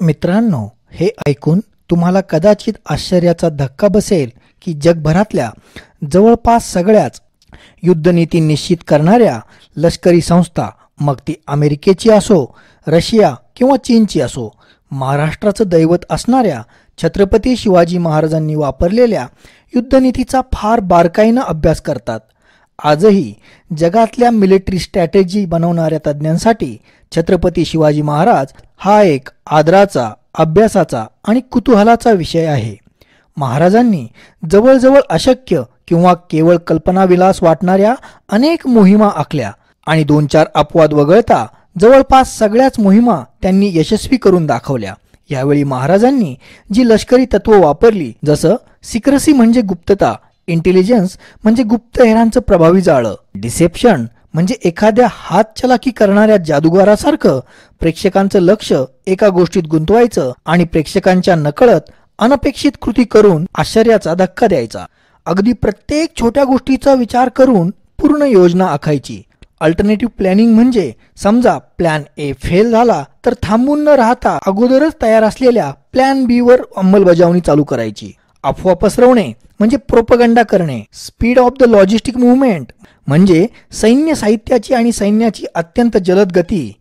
मित्रांनो हे ऐकून तुम्हाला कदाचित आश्चर्याचा धक्का बसेल की जगभरातल्या जवळपास सगळ्याच युद्धनीती निश्चित करणाऱ्या लष्करी संस्था मग ती अमेरिकेची असो रशिया किंवा चीनची असो महाराष्ट्राचं दैवत असणाऱ्या छत्रपती शिवाजी महाराजांनी वापरलेल्या युद्धनीतीचा फार बारकाईनं अभ्यास करतात. आजही जगातल्या मिलिटरी स्ट्रॅटेजी बनवणाऱ्या तज्ज्ञांसाठी छत्रपती शिवाजी महाराज हा एक आदराचा अभ्यासाचा आणि कुतूहलाचा विषय आहे. महाराजांनी जवळजवळ अशक्य किंवा केवळ कल्पनाविलास वाटणाऱ्या अनेक मोहिमा आखल्या आणि दोन चार अपवाद वगळता जवळपास सगळ्याच मोहिमा त्यांनी यशस्वी करून दाखवल्या. यावेळी महाराजांनी जी लष्करी तत्व वापरली जसं सिक्रसी म्हणजे गुप्तता इंटेलिजन्स म्हणजे गुप्तहेरांचं प्रभावी जाळं. डिसेप्शन म्हणजे एखाद्या हातचलाकी करणाऱ्या जादूगारासारखं प्रेक्षकांचं लक्ष एका गोष्टीत गुंतवायचं आणि प्रेक्षकांच्या नकळत अनपेक्षित कृती करून आश्चर्याचा धक्का द्यायचा. अगदी प्रत्येक छोट्या गोष्टीचा विचार करून पूर्ण योजना आखायची. अल्टरनेटिव्ह प्लॅनिंग म्हणजे समजा प्लॅन ए फेल झाला तर थांबून न राहता अगोदरच तयार असलेल्या प्लॅन बी वर अंमलबजावणी चालू करायची. अफवा पसरवणे म्हणजे प्रोपगंडा करणे speed of the logistic movement म्हणजे सैन्य साहित्याची आणि सैन्याची अत्यंत जलद गती.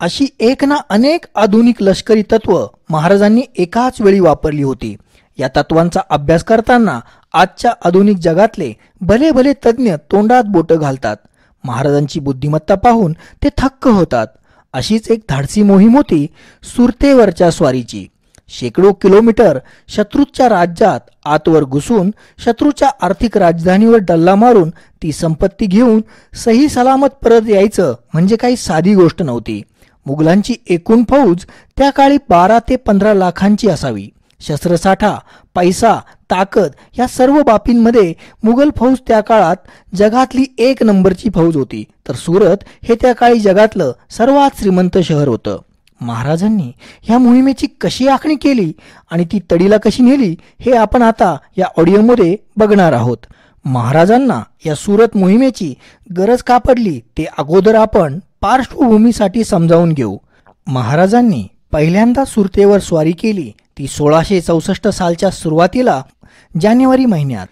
अशी एक ना अनेक आधुनिक लष्करी तत्व महाराजांनी एकाच वेळी वापरली होती. या तत्वांचा अभ्यास करताना आजच्या आधुनिक जगातले भले भले तज्ज्ञ तोंडात बोटं घालतात. महाराजांची बुद्धिमत्ता पाहून ते थक्क होतात. अशीच एक धाडसी मोहीम होती सुरतेवरच्या स्वारीची. शेकडो किलोमीटर शत्रूच्या राज्यात आतवर घुसून शत्रूच्या आर्थिक राजधानीवर डल्ला मारून ती संपत्ती घेऊन सही सलामत परत यायचं म्हणजे काही साधी गोष्ट नव्हती. मुघलांची एकूण फौज त्या काळी बारा ते पंधरा लाखांची असावी. शस्त्रसाठा पैसा ताकद या सर्व बाबींमध्ये मुघल फौज त्या काळात जगातली एक नंबरची फौज होती. तर सुरत हे त्या काळी जगातलं सर्वात श्रीमंत शहर होतं. महाराजांनी ह्या मोहिमेची कशी आखणी केली आणि ती तडीला कशी नेली हे आपण आता या ऑडिओमध्ये बघणार आहोत. महाराजांना या सुरत मोहिमेची गरज का पडली ते अगोदर आपण पार्श्वभूमीसाठी समजावून घेऊ. महाराजांनी पहिल्यांदा सुरतेवर स्वारी केली ती सोळाशे चौसष्ट सालच्या सुरुवातीला जानेवारी महिन्यात.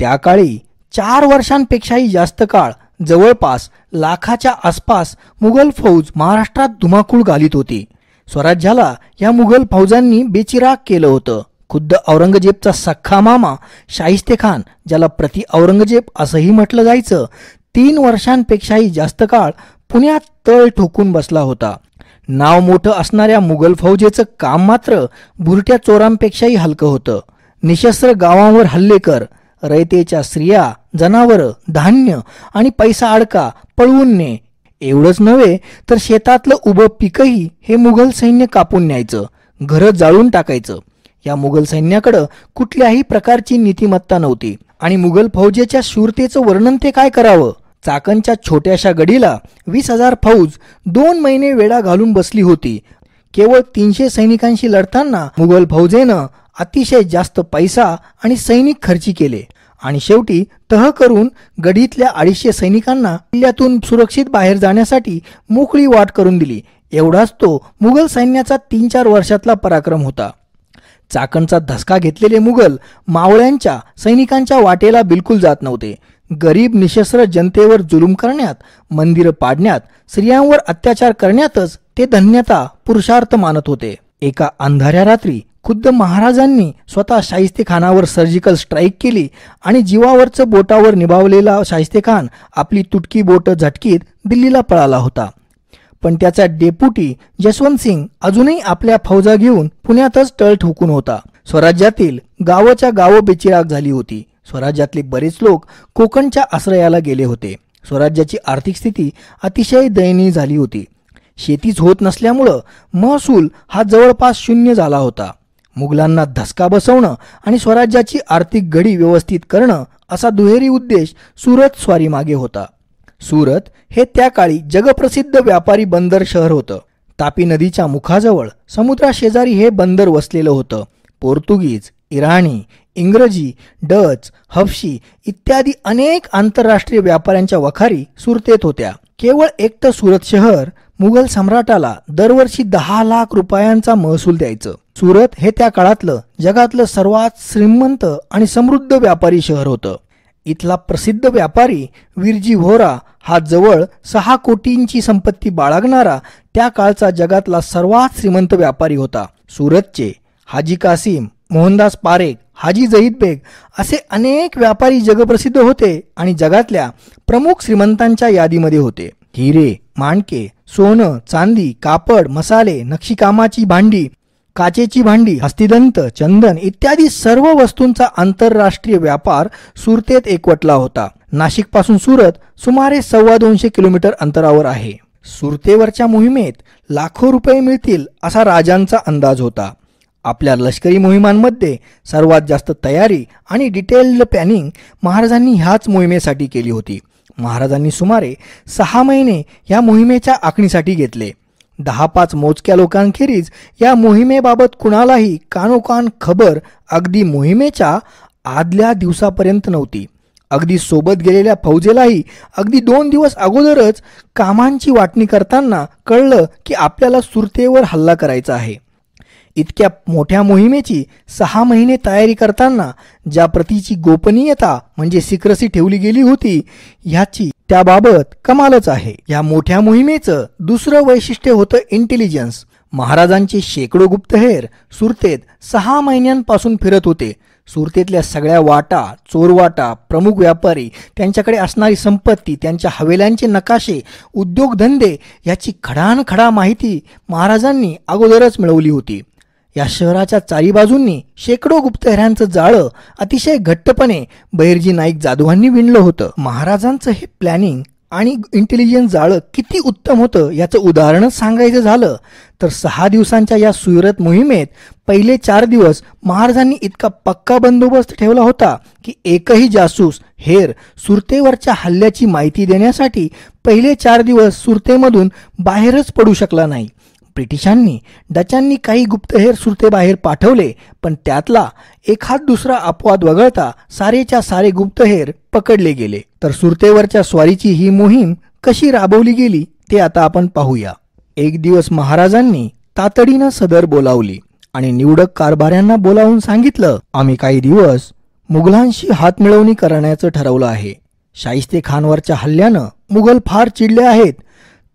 त्या काळी चार वर्षांपेक्षाही जास्त काळ जवळपास लाखाच्या आसपास मुघल फौज महाराष्ट्रात धुमाकूळ घालीत होती. स्वराज्याला या मुघल फौजांनी बेचिराग केलं होतं. खुद्द औरंगजेबचा सख्खा मामा शाहिस्ते खान ज्याला प्रति औरंगजेब असंही म्हटलं जायचं तीन वर्षांपेक्षाही जास्त काळ पुण्यात तळ ठोकून बसला होता. नाव मोठं असणाऱ्या मुघल फौजेचं काम मात्र बुरट्या चोरांपेक्षाही हलकं होतं. निशस्त्र गावांवर हल्ले कर रयतेच्या स्त्रिया जनावरं धान्य आणि पैसा अडका पळवून ने. एवढंच नव्हे तर शेतातलं उभं पिकही हे मुघल सैन्य कापून न्यायचं घरं जाळून टाकायचं. या मुघल सैन्याकडं कुठल्याही प्रकारची नीतिमत्ता नव्हती. आणि मुघल फौजेच्या शूरतेचं वर्णन ते काय करावं? चाकणच्या छोट्याशा गडीला वीस हजार फौज दोन महिने वेळा घालून बसली होती. केवळ तीनशे सैनिकांशी लढताना मुघल फौजेनं अतिशय जास्त पैसा आणि सैनिक खर्ची केले. आणि शेवटी तह करून गडीतल्या अडीचशे सैनिकांना किल्ल्यातून सुरक्षित बाहेर जाण्यासाठी मोकळी वाट करून दिली. एवढाच तो मुघल सैन्याचा तीन चार वर्षातला पराक्रम होता. चाकणचा धसका घेतलेले मुघल मावळ्यांच्या सैनिकांच्या वाटेला बिलकुल जात नव्हते. गरीब निशस्त्र जनतेवर जुलूम करण्यात मंदिरं पाडण्यात स्त्रियांवर अत्याचार करण्यातच ते धन्यता पुरुषार्थ मानत होते. एका अंधाऱ्या रात्री खुद्द महाराजांनी स्वतः शाहिस्ते खानावर सर्जिकल स्ट्राईक केली आणि जीवावरचं बोटावर निभावलेला शाहिस्ते खान आपली तुटकी बोट झटकीत दिल्लीला पळाला होता. पण त्याचा डेप्युटी जसवंत सिंग अजूनही आपल्या फौजा घेऊन पुण्यातच तळ ठोकून होता. स्वराज्यातील गावाच्या गावं बेचिराग झाली होती. स्वराज्यातले बरेच लोक कोकणच्या आश्रयाला गेले होते. स्वराज्याची आर्थिक स्थिती अतिशय दयनीय झाली होती. शेतीच होत नसल्यामुळं महसूल हा जवळपास शून्य झाला होता. मुघलांना धसका बसवणं आणि स्वराज्याची आर्थिक घडी व्यवस्थित करणं असा दुहेरी उद्देश सुरत स्वारी मागे होता. सुरत हे त्या काळी जगप्रसिद्ध व्यापारी बंदर शहर होतं. तापी नदीच्या मुखाजवळ समुद्राशेजारी हे बंदर वसलेलं होतं. पोर्तुगीज इराणी इंग्रजी डच हफशी इत्यादी अनेक आंतरराष्ट्रीय व्यापाऱ्यांच्या वखारी सुरतेत होत्या. केवळ एकटं सुरत शहर मुघल सम्राटाला दरवर्षी दहा लाख रुपयांचा महसूल द्यायचं. सुरत हे त्या काळातलं जगातलं सर्वात श्रीमंत आणि समृद्ध व्यापारी शहर होतं. इथला प्रसिद्ध व्यापारी विरजी व्होरा हा जवळ सहा कोटींची संपत्ती बाळगणारा त्या काळचा जगातला सर्वात श्रीमंत व्यापारी होता. सुरतचे हाजी कासिम मोहनदास पारेख हाजी जहीद बेग असे अनेक व्यापारी जगप्रसिद्ध होते आणि जगातल्या प्रमुख श्रीमंतांच्या यादीमध्ये होते. हिरे माणके सोनं चांदी कापड मसाले नक्षीकामाची भांडी काचेची भांडी हस्तिदंत चंदन इत्यादी सर्व वस्तूंचा आंतरराष्ट्रीय व्यापार सुरतेत एकवटला होता. नाशिकपासून सुरत सुमारे सव्वा दोनशे किलोमीटर अंतरावर आहे. सुरतेवरच्या मोहिमेत लाखो रुपये मिळतील असा राजांचा अंदाज होता. आपल्या लष्करी मोहिमांमध्ये सर्वात जास्त तयारी आणि डिटेल्ड प्लॅनिंग महाराजांनी ह्याच मोहिमेसाठी केली होती. महाराजांनी सुमारे सहा महिने या मोहिमेच्या आखणीसाठी घेतले. दहा पाच मोजक्या लोकांखेरीज या मोहिमेबाबत कुणालाही कानोकान खबर अगदी मोहिमेच्या आदल्या दिवसापर्यंत नव्हती. अगदी सोबत गेलेल्या फौजेलाही अगदी दोन दिवस अगोदरच कामांची वाटणी करताना कळलं की आपल्याला सुरतेवर हल्ला करायचा आहे. इतक्या मोठ्या मोहिमेची सहा महिने तयारी करताना ज्या प्रतीची गोपनीयता म्हणजे सिक्रसी ठेवली गेली होती ह्याची त्याबाबत कमालच आहे. या मोठ्या मोहिमेचं दुसरं वैशिष्ट्य होतं इंटेलिजन्स महाराजांचे शेकडो गुप्तहेर सुरतेत सहा महिन्यांपासून फिरत होते. सुरतेतल्या सगळ्या वाटा चोरवाटा प्रमुख व्यापारी त्यांच्याकडे असणारी संपत्ती त्यांच्या हवेल्यांचे नकाशे उद्योगधंदे याची खडानखडा माहिती महाराजांनी अगोदरच मिळवली होती. या शहराच्या चारी बाजूंनी शेकडो गुप्तहेरांचं जाळं अतिशय घट्टपणे बहिरजी नाईक जाधवांनी विणलं होतं. महाराजांचं हे प्लॅनिंग आणि इंटेलिजन्स जाळं किती उत्तम होतं याचं उदाहरणच सांगायचं झालं तर सहा दिवसांच्या या सुरत मोहिमेत पहिले चार दिवस महाराजांनी इतका पक्का बंदोबस्त ठेवला होता की एकही जासूस हेर सुरतेवरच्या हल्ल्याची माहिती देण्यासाठी पहिले चार दिवस सुरतेमधून बाहेरच पडू शकला नाही. ब्रिटिशांनी डचांनी काही गुप्तहेर सुरतेबाहेर पाठवले पण त्यातला एखाद दुसरा अपवाद वगळता सारेच्या सारे गुप्तहेर पकडले गेले. तर सुरतेवरच्या स्वारीची ही मोहीम कशी राबवली गेली ते आता आपण पाहूया. एक दिवस महाराजांनी तातडीनं सदर बोलावली आणि निवडक कारभाऱ्यांना बोलावून सांगितलं आम्ही काही दिवस मुघलांशी हातमिळवणी करण्याचं ठरवलं आहे. शाहिस्ते खानवरच्या हल्ल्यानं मुघल फार चिडले आहेत.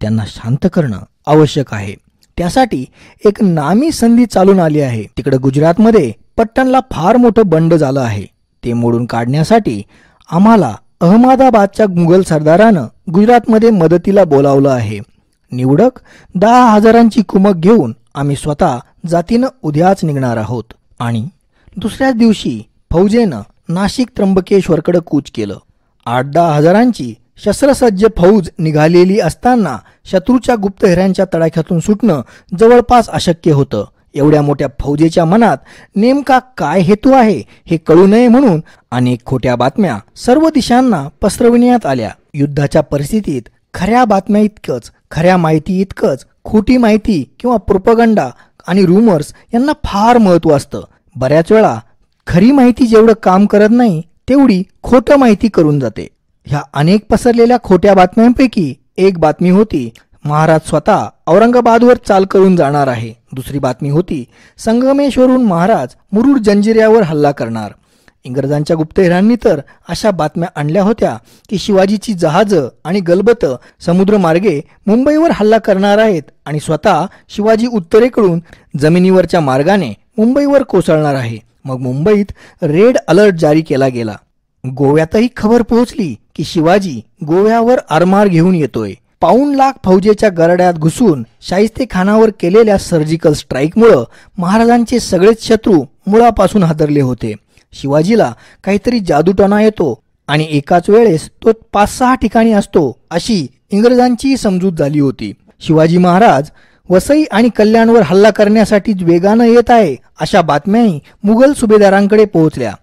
त्यांना शांत करणं आवश्यक आहे. त्यासाठी एक नामी संधी चालून आली आहे. तिकडे गुजरातमध्ये पट्टणला फार मोठं बंड झालं आहे. ते मोडून काढण्यासाठी आम्हाला अहमदाबादच्या मुघल सरदारानं गुजरातमध्ये मदतीला बोलावलं आहे. निवडक दहा हजारांची कुमक घेऊन आम्ही स्वतः जातीनं उद्याच निघणार आहोत. आणि दुसऱ्याच दिवशी फौजेनं नाशिक त्र्यंबकेश्वरकडे कूच केलं. आठ दहा हजारांची शस्त्रसज्ज फौज निघालेली असताना शत्रूच्या गुप्तहेरांच्या तडाख्यातून सुटणं जवळपास अशक्य होतं. एवढ्या मोठ्या फौजेच्या मनात नेमका काय हेतू आहे हे कळू नये म्हणून अनेक खोट्या बातम्या सर्व दिशांना पसरविण्यात आल्या. युद्धाच्या परिस्थितीत खऱ्या बातम्या इतकंच खऱ्या माहिती इतकंच खोटी माहिती किंवा प्रोपगंडा आणि रुमर्स यांना फार महत्त्व असतं. बऱ्याच वेळा खरी माहिती जेवढं काम करत नाही तेवढी खोटं माहिती करून जाते. ह्या अनेक पसरलेल्या खोट्या बातम्यांपैकी एक बातमी होती महाराज स्वतः औरंगाबादवर चाल करून जाणार आहे. दुसरी बातमी होती संगमेश्वरून महाराज मुरुड जंजिऱ्यावर हल्ला करणार. इंग्रजांच्या गुप्तहेरांनी तर अशा बातम्या आणल्या होत्या की शिवाजीची जहाजं आणि गलबत समुद्रमार्गे मुंबईवर हल्ला करणार आहेत आणि स्वतः शिवाजी उत्तरेकडून जमिनीवरच्या मार्गाने मुंबईवर कोसळणार आहे. मग मुंबईत रेड अलर्ट जारी केला गेला. गोव्यातही खबर पोहोचली की शिवाजी गोव्यावर आरमार घेऊन येतोय. पाऊण लाख फौजेच्या गरड्यात घुसून शाहिस्ते खानावर केलेल्या सर्जिकल स्ट्राईकमुळं महाराजांचे सगळेच शत्रू मुळापासून हादरले होते. शिवाजीला काहीतरी जादूटणा येतो आणि एकाच वेळेस तो पाच सहा ठिकाणी असतो अशी इंग्रजांची समजूत झाली होती. शिवाजी महाराज वसई आणि कल्याणवर हल्ला करण्यासाठी वेगानं येत आहे अशा बातम्याही मुघल सुभेदारांकडे पोहोचल्या.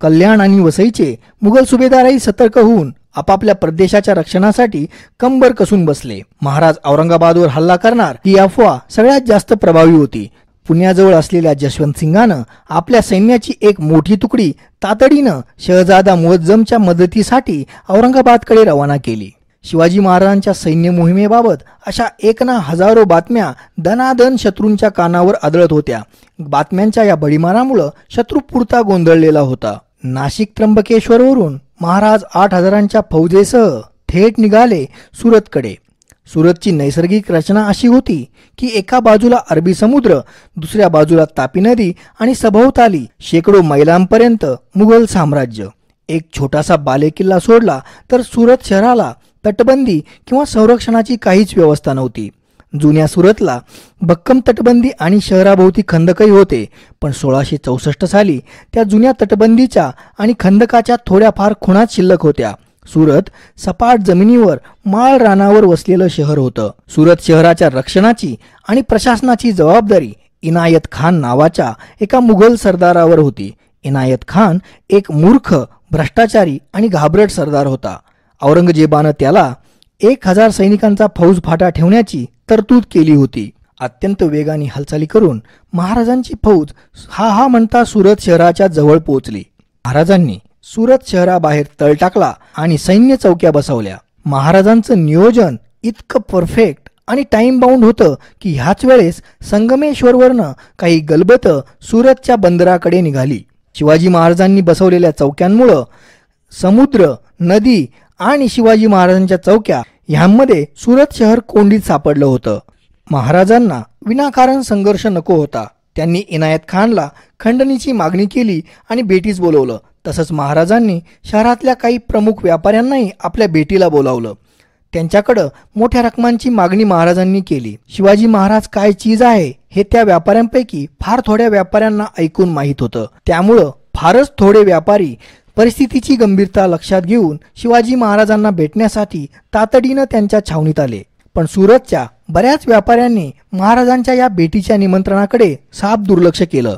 कल्याण आणि वसईचे मुघल सुभेदारही सतर्क होऊन आपापल्या प्रदेशाच्या रक्षणासाठी कंबर कसून बसले. महाराज औरंगाबादवर हल्ला करणार ही अफवा सगळ्यात जास्त प्रभावी होती. पुण्याजवळ असलेल्या जशवंत सिंगानं आपल्या सैन्याची एक मोठी तुकडी तातडीनं शहजादा मुअज्जमच्या मदतीसाठी औरंगाबादकडे रवाना केली. शिवाजी महाराजांच्या सैन्य मोहिमेबाबत अशा एक ना हजारो बातम्या दनादन शत्रूंच्या कानावर आदळत होत्या. बातम्यांच्या या बडीमारामुळं शत्रू पुरता गोंधळलेला होता. नाशिक त्र्यंबकेश्वरवरून महाराज आठ हजारांच्या फौजेसह थेट निघाले सुरतकडे. सुरतची नैसर्गिक रचना अशी होती की एका बाजूला अरबी समुद्र दुसऱ्या बाजूला तापी नदी आणि सभोवताली शेकडो मैलांपर्यंत मुघल साम्राज्य. एक छोटासा बालेकिल्ला सोडला तर सुरत शहराला तटबंदी किंवा संरक्षणाची काहीच व्यवस्था नव्हती. जुन्या सुरतला भक्कम तटबंदी आणि शहराभोवती खंदकही होते. पण सोळाशे चौसष्ट साली त्या जुन्या तटबंदीच्या आणि खंदकाच्या थोड्याफार खुणात शिल्लक होत्या. सुरत सपाट जमिनीवर माळ रानावर वसलेलं शहर होतं. सुरत शहराच्या रक्षणाची आणि प्रशासनाची जबाबदारी इनायत खान नावाच्या एका मुघल सरदारावर होती. इनायत खान एक मूर्ख भ्रष्टाचारी आणि घाबरट सरदार होता. औरंगजेबानं त्याला एक हजार सैनिकांचा फौज फाटा ठेवण्याची तरतूद केली होती. अत्यंत वेगाने हालचाली करून महाराजांची फौज हा हा म्हणता सुरत शहराच्या जवळ पोहोचली. महाराजांनी सुरत शहराबाहेर तळ टाकला आणि सैन्य चौक्या बसवल्या. महाराजांचं नियोजन इतकं परफेक्ट आणि टाइम बाउंड होतं की ह्याच वेळेस संगमेश्वरवरनं काही गलबत सुरतच्या बंदराकडे निघाली. शिवाजी महाराजांनी बसवलेल्या चौक्यांमुळं समुद्र नदी आणि शिवाजी महाराजांच्या चौक्या ह्यांमध्ये सुरत शहर कोंडीत सापडलं होतं. महाराजांना विनाकारण संघर्ष नको होता. त्यांनी इनायत खानला खंडणीची मागणी केली आणि भेटीस बोलवलं. तसंच महाराजांनी शहरातल्या काही प्रमुख व्यापाऱ्यांनाही आपल्या भेटीला बोलावलं. त्यांच्याकडं मोठ्या रकमांची मागणी महाराजांनी केली. शिवाजी महाराज काय चीज आहे हे त्या व्यापाऱ्यांपैकी फार थोड्या व्यापाऱ्यांना ऐकून माहीत होतं. त्यामुळं फारच थोडे व्यापारी परिस्थितीची गंभीरता लक्षात घेऊन शिवाजी महाराजांना भेटण्यासाठी तातडीनं त्यांच्या छावणीत आले. पण सुरतच्या बऱ्याच व्यापाऱ्यांनी महाराजांच्या या भेटीच्या निमंत्रणाकडे साफ दुर्लक्ष केलं.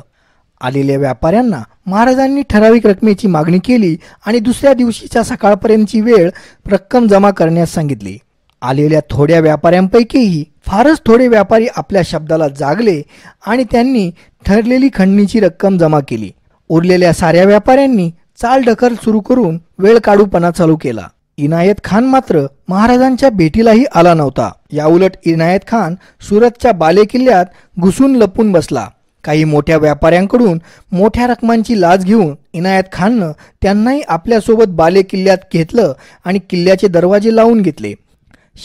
आलेल्या व्यापाऱ्यांना महाराजांनी ठराविक रकमेची मागणी केली आणि दुसऱ्या दिवशीच्या सकाळपर्यंतची वेळ रक्कम जमा करण्यास सांगितली. आलेल्या थोड्या व्यापाऱ्यांपैकीही फारच थोडे व्यापारी आपल्या शब्दाला जागले आणि त्यांनी ठरलेली खंडणीची रक्कम जमा केली. उरलेल्या साऱ्या व्यापाऱ्यांनी चालढकल सुरू करून वेळ काढूपणा चालू केला. इनायत खान मात्र महाराजांच्या भेटीलाही आला नव्हता. याउलट इनायत खान सुरतच्या बालेकिल्ल्यात घुसून लपून बसला. काही मोठ्या व्यापाऱ्यांकडून मोठ्या रकमांची लाच घेऊन इनायत खाननं त्यांनाही आपल्यासोबत बाले किल्ल्यात घेतलं आणि किल्ल्याचे दरवाजे लावून घेतले.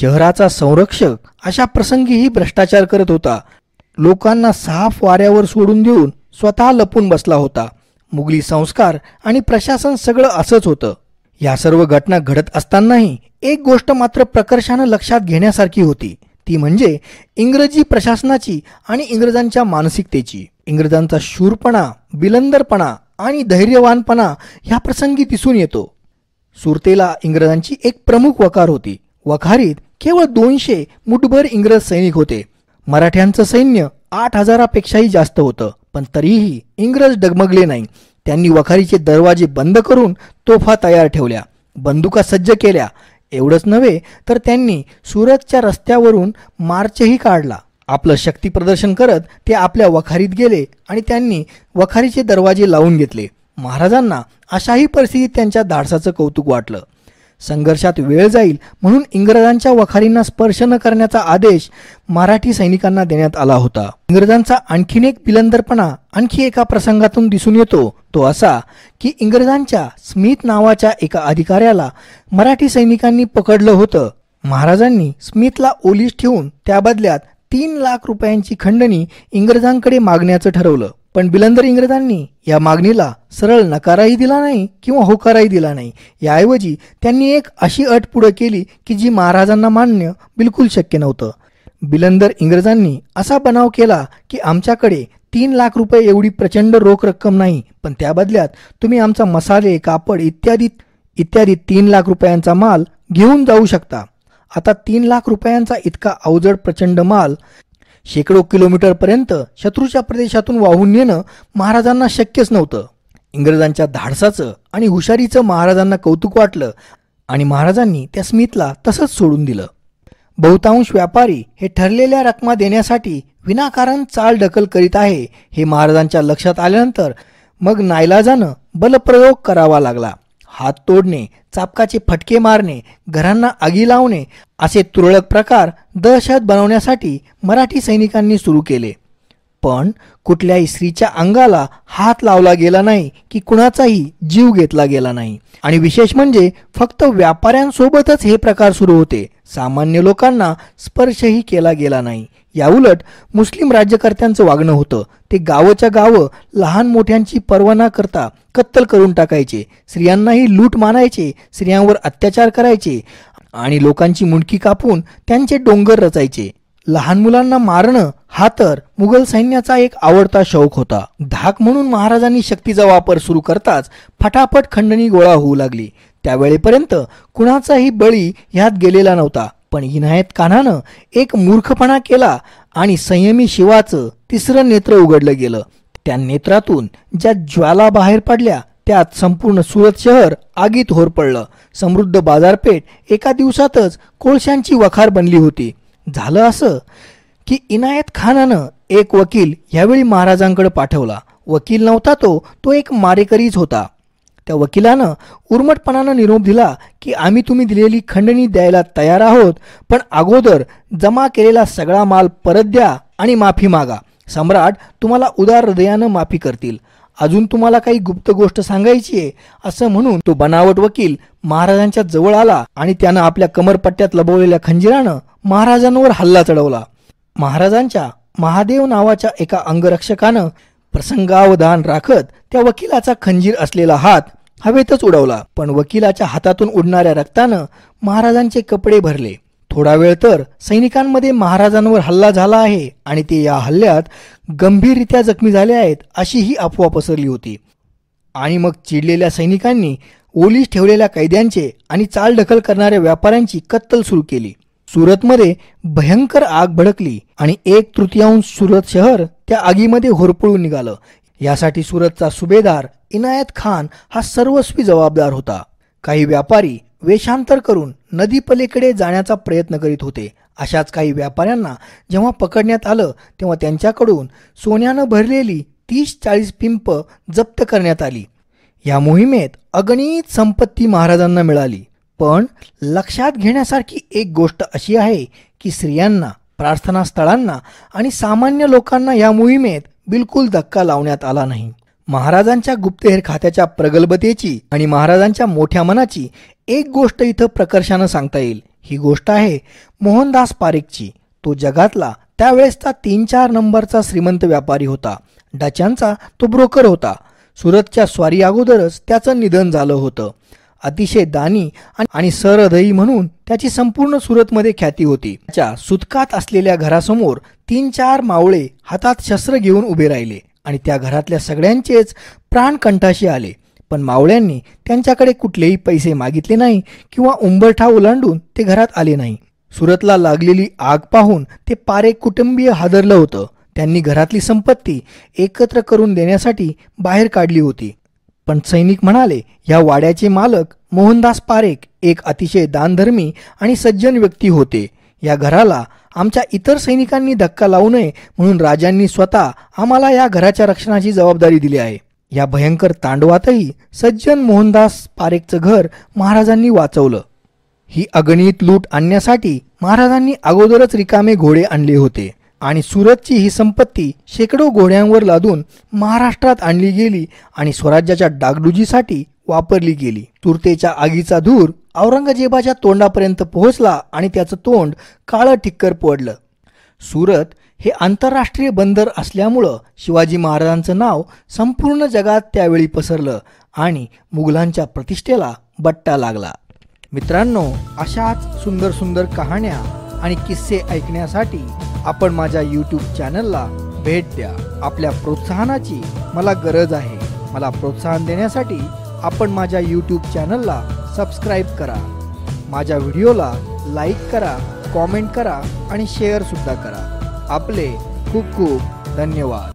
शहराचा संरक्षक अशा प्रसंगीही भ्रष्टाचार करत होता. लोकांना साफ वाऱ्यावर सोडून देऊन स्वतः लपून बसला होता. मुघली संस्कार आणि प्रशासन सगळं असंच होतं. या सर्व घटना घडत असतानाही एक गोष्ट मात्र प्रकर्षानं लक्षात घेण्यासारखी होती. ती म्हणजे इंग्रजी प्रशासनाची आणि इंग्रजांच्या मानसिकतेची. इंग्रजांचा शूरपणा बिलंदरपणा आणि धैर्यवानपणा ह्या प्रसंगी दिसून येतो. सुरतेला इंग्रजांची एक प्रमुख वकार होती. वखारीत केवळ दोनशे मुठभर इंग्रज सैनिक होते. मराठ्यांचं सैन्य आठ हजारापेक्षाही जास्त होतं. पण तरीही इंग्रज डगमगले नाही. त्यांनी वखारीचे दरवाजे बंद करून तोफा तयार ठेवल्या. बंदुका सज्ज केल्या. एवढंच नव्हे तर त्यांनी सुरतच्या रस्त्यावरून मार्चही काढला. आपलं शक्ती प्रदर्शन करत ते आपल्या वखारीत गेले आणि त्यांनी वखारीचे दरवाजे लावून घेतले. महाराजांना अशाही परिस्थितीत त्यांच्या धाडसाचं कौतुक वाटलं. संघर्षात वेळ जाईल म्हणून इंग्रजांच्या वखारींना स्पर्श न करण्याचा आदेश मराठी सैनिकांना देण्यात आला होता. इंग्रजांचा आणखीन एक पिलंदरपणा आणखी एका प्रसंगातून दिसून येतो. तो असा की इंग्रजांच्या स्मिथ नावाच्या एका अधिकाऱ्याला मराठी सैनिकांनी पकडलं होतं. महाराजांनी स्मिथला ओलीस ठेवून त्या बदल्यात तीन लाख रुपयांची खंडणी इंग्रजांकडे मागण्याचं ठरवलं. पण बिलंदर इंग्रजांनी या मागणीला सरळ नकाराही दिला नाही किंवा होकारही दिला नाही. याऐवजी त्यांनी एक अशी अट पुढे केली की जी महाराजांना मान्य बिलकुल शक्य नव्हतं. बिलंदर इंग्रजांनी असा बनाव केला की आमच्याकडे तीन लाख रुपये एवढी प्रचंड रोख रक्कम नाही पण त्या बदल्यात तुम्ही आमचा मसाले कापड इत्यादी इत्यादी तीन लाख रुपयांचा माल घेऊन जाऊ शकता. आता तीन लाख रुपयांचा इतका अवजड प्रचंड माल शेकडो किलोमीटरपर्यंत शत्रूच्या प्रदेशातून वाहून नेणं महाराजांना शक्यच नव्हतं. इंग्रजांच्या धाडसाचं आणि हुशारीचं महाराजांना कौतुक वाटलं आणि महाराजांनी त्या स्मिथला तसंच सोडून दिलं. बहुतांश व्यापारी हे ठरलेल्या रकमा देण्यासाठी विनाकारण चाल ढकल करीत आहे हे महाराजांच्या लक्षात आल्यानंतर मग नाईलाजानं बलप्रयोग करावा लागला. हात तोडणे चापकाचे फटके मारणे घरांना आगी लावणे असे तुरळक प्रकार दहशत बनवण्यासाठी मराठी सैनिकांनी सुरू केले. पण कुठल्याही स्त्रीच्या अंगाला हात लावला गेला नाही की कुणाचाही जीव घेतला गेला नाही. आणि विशेष म्हणजे फक्त व्यापाऱ्यांसोबतच हे प्रकार सुरू होते. सामान्य लोकांना स्पर्शही केला गेला नाही. याउलट मुस्लिम राज्यकर्त्यांचं वागणं होतं. ते गावच्या गावं लहान मोठ्यांची पर्वा न करता कत्तल करून टाकायचे. स्त्रियांनाही लूट मानायचे स्त्रियांवर अत्याचार करायचे आणि लोकांची मुंडकी कापून त्यांचे डोंगर रचायचे. लहान मुलांना मारणं हा तर मुघल सैन्याचा एक आवडता शौक होता. धाक म्हणून महाराजांनी शक्तीचा वापर सुरू करताच फटाफट खंडणी गोळा होऊ लागली. त्यावेळेपर्यंत कुणाचाही बळी ह्यात गेलेला नव्हता पण इनायत खानानं एक मूर्खपणा केला आणि संयमी शिवाचं तिसरं नेत्र उघडलं गेलं. त्या नेत्रातून ज्या ज्वाला बाहेर पडल्या त्यात संपूर्ण सुरत शहर आगीत होर पडलं समृद्ध बाजारपेठ एका दिवसातच कोळशांची वखार बनली होती. झालं असं की इनायत खानानं एक वकील यावेळी महाराजांकडे पाठवला. वकील नव्हता तो तो एक मारेकरीच होता. त्या वकिलानं उर्मटपणानं निरोप दिला की आम्ही तुम्ही दिलेली खंडणी द्यायला तयार आहोत पण अगोदर जमा केलेला सगळा माल परत द्या आणि माफी मागा. सम्राट तुम्हाला उदार हृदयानं माफी करतील. अजून तुम्हाला काही गुप्त गोष्ट सांगायची आहे? असं म्हणून तो बनावट वकील महाराजांच्या जवळ आला आणि त्यानं आपल्या कमरपट्ट्यात लबवलेल्या खंजिरानं महाराजांवर हल्ला चढवला. महाराजांच्या महादेव नावाच्या एका अंगरक्षकानं प्रसंगावधान राखत त्या वकिलाचा खंजीर असलेला हात हवेतच उडवला. पण वकिलाच्या हातातून उडणाऱ्या रक्तानं महाराजांचे कपडे भरले. थोडा वेळ तर सैनिकांमध्ये महाराजांवर हल्ला झाला आहे आणि ते या हल्ल्यात गंभीररित्या जखमी झाले आहेत अशी ही अफवा पसरली होती. आणि मग चिडलेल्या सैनिकांनी ओलीस ठेवलेल्या कैद्यांचे आणि चालढकल करणाऱ्या व्यापाऱ्यांची कत्तल सुरू केली. सुरतमध्ये भयंकर आग भडकली आणि एक तृतीयांश सुरत शहर त्या आगीमध्ये होरपळून निघालं. यासाठी सुरतचा सुभेदार इनायत खान हा सर्वस्वी जबाबदार होता. काही व्यापारी वेषांतर करून नदीपलीकडे जाण्याचा प्रयत्न करीत होते. अशाच काही व्यापाऱ्यांना जेव्हा पकडण्यात आलं तेव्हा त्यांच्याकडून सोन्यानं भरलेली तीस चाळीस पिंप जप्त करण्यात आली. या मोहिमेत अगणित संपत्ती महाराजांना मिळाली. पण लक्षात घेण्यासारखी एक गोष्ट अशी आहे की स्त्रियांना प्रार्थनास्थळांना आणि सामान्य लोकांना या मोहिमेत बिलकुल धक्का लावण्यात आला नाही. महाराजांच्या गुप्तहेर खात्याच्या प्रगल्भतेची आणि महाराजांच्या मोठ्या मनाची एक गोष्ट इथं प्रकर्षानं सांगता येईल. ही गोष्ट आहे मोहनदास पारेखची. तो जगातला त्यावेळेसचा तीन चार नंबरचा श्रीमंत व्यापारी होता. डचांचा तो ब्रोकर होता. सुरतच्या स्वारी अगोदरच त्याचं निधन झालं होतं. अतिशय दानी आणि सरहृदयी म्हणून त्याची संपूर्ण सुरतमध्ये ख्याती होती. त्याच्या सुतकात असलेल्या घरासमोर तीन चार मावळे हातात शस्त्र घेऊन उभे राहिले. आणि त्या घरातल्या सगळ्यांचेच प्राण कंठाशी आले. पण मावळ्यांनी त्यांच्याकडे कुठलेही पैसे मागितले नाही किंवा उंबरठा ओलांडून ते घरात आले नाही. सुरतला लागलेली आग पाहून ते पारे कुटुंबीय हादरलं होतं. त्यांनी घरातली संपत्ती एकत्र करून देण्यासाठी बाहेर काढली होती. पण सैनिक म्हणाले या वाड्याचे मालक मोहनदास पारेख एक अतिशय दानधर्मी आणि सज्जन व्यक्ती होते. या घराला आमच्या इतर सैनिकांनी धक्का लावू नये म्हणून राजांनी स्वतः आम्हाला या घराच्या रक्षणाची जबाबदारी दिली आहे. या भयंकर तांडवातही सज्जन मोहनदास पारेखचं घर महाराजांनी वाचवलं. ही अगणित लूट आणण्यासाठी महाराजांनी अगोदरच रिकामे घोडे आणले होते आणि सुरतची ही संपत्ती शेकडो घोड्यांवर लादून महाराष्ट्रात आणली गेली आणि स्वराज्याच्या डागडुजीसाठी वापरली गेली. तुरतेच्या आगीचा धूर औरंगजेबाच्या तोंडापर्यंत पोहोचला आणि त्याचं तोंड काळं ठिक्कर पडलं. सुरत हे आंतरराष्ट्रीय बंदर असल्यामुळं शिवाजी महाराजांचं नाव संपूर्ण जगात त्यावेळी पसरलं आणि मुघलांच्या प्रतिष्ठेला बट्टा लागला. मित्रांनो अशाच सुंदर सुंदर कहाण्या आणि किस्से ऐकण्यासाठी आपण माझ्या यूट्यूब चॅनलला भेट द्या. आपल्या प्रोत्साहनाची मला गरज आहे. मला प्रोत्साहन देण्यासाठी आपण माझ्या यूट्यूब चॅनलला सबस्क्राईब करा. माझ्या व्हिडिओला लाईक करा कॉमेंट करा आणि शेअरसुद्धा करा. आपले खूप खूप धन्यवाद.